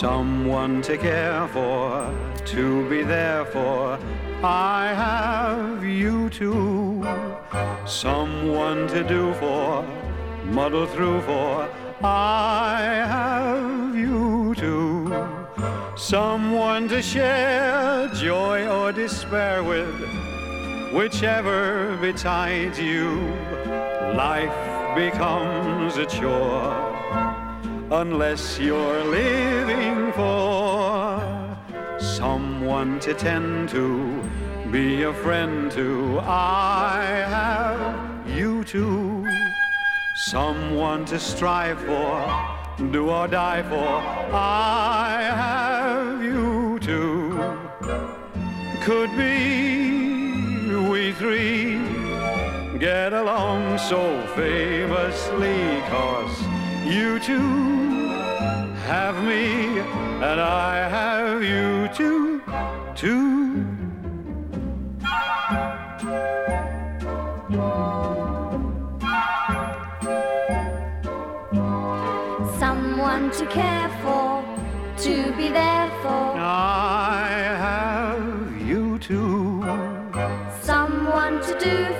someone to care for, to be there for. I have you two, someone to do for, muddle through for. I have you two, someone to share joy or despair with, whichever betides you. Life becomes a chore unless you're living for someone to tend to, be a friend to. I have you two, someone to strive for, do or die for. I have you two. Could be we three get along so famously, cause you two have me, and I have you two, too. Someone to care for, to be there for. I have you two. Someone to do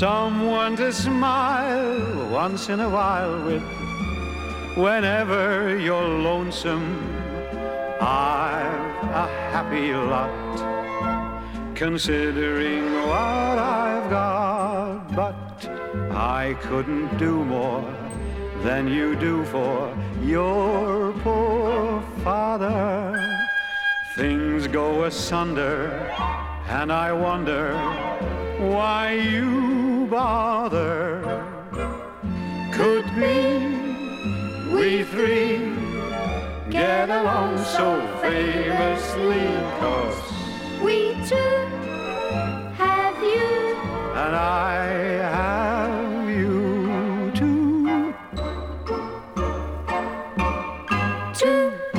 Someone to smile once in a while with. Whenever you're lonesome, I've a happy lot. Considering what I've got, but I couldn't do more than you do for your poor go asunder, and I wonder why you bother. Could be we three get along so famously, cause we two have you, and I have you too. Two.